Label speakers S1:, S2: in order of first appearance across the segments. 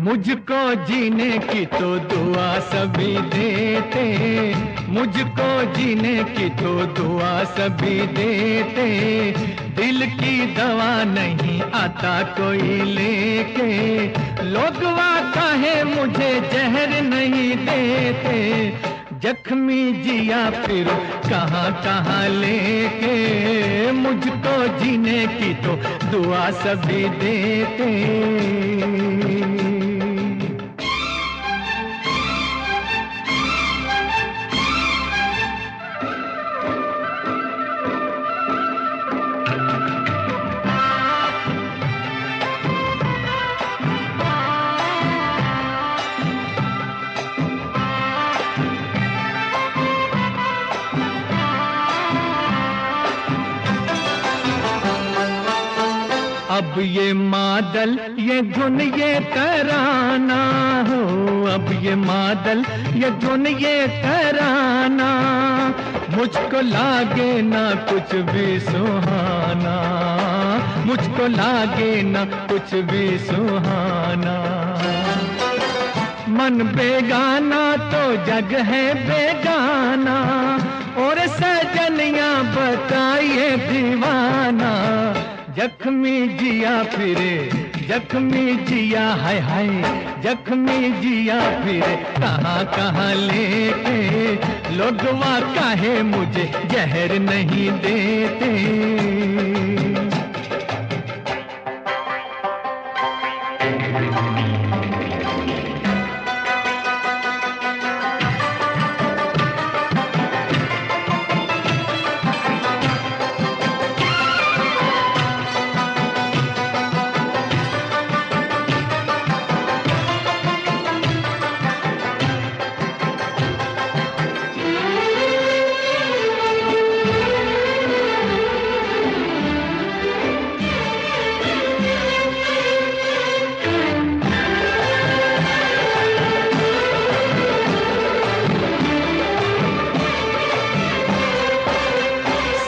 S1: मुझको जीने की तो दुआ सभी देते। मुझको जीने की तो दुआ सभी देते। दिल की दवा नहीं आता कोई लेके। लोग कहे मुझे जहर नहीं देते। जख्मी जिया फिर कहाँ कहाँ लेके। मुझको जीने की तो दुआ सभी देते। अब ये मादल, ये धुन ये तराना हो। अब ये मादल, ये धुन ये तराना। मुझको लागे ना कुछ भी सुहाना। मुझको लागे ना कुछ भी सुहाना। मन बेगाना तो जग है बेगाना। और सजनिया बताइए दीवाना। जख्मी जिया फिरे, जख्मी जिया, हाय हाय, जख्मी जिया फिरे। कहाँ कहाँ लेके लोगवा काहे मुझे जहर नहीं देते?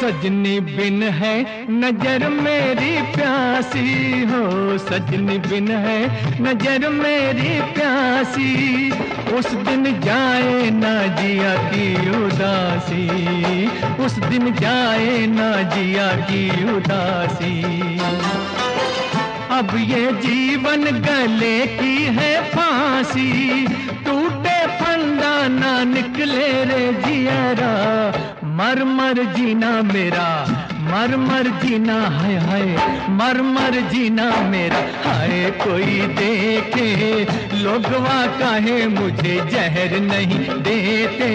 S1: सजनी बिन है, नज़र मेरी प्यासी हो। सजनी बिन है, नज़र मेरी प्यासी। उस दिन जाए ना जिया की उदासी। उस दिन जाए ना जिया की उदासी। अब ये जीवन गले की है फांसी। टूटे फंदा ना निकले रे जियरा मर मर जीना मेरा मर मर जीना है हाय मर मर जीना मेरा। हाय, कोई देखे, लोगवा काहे मुझे जहर नहीं देते।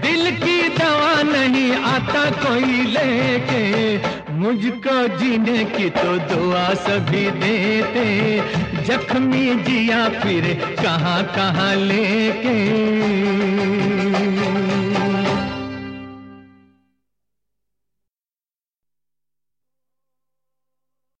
S1: दिल की दवा नहीं आता कोई लेके, मुझको जीने की तो दुआ सभी देते। जख्मी जिया फिर कहाँ कहाँ लेके।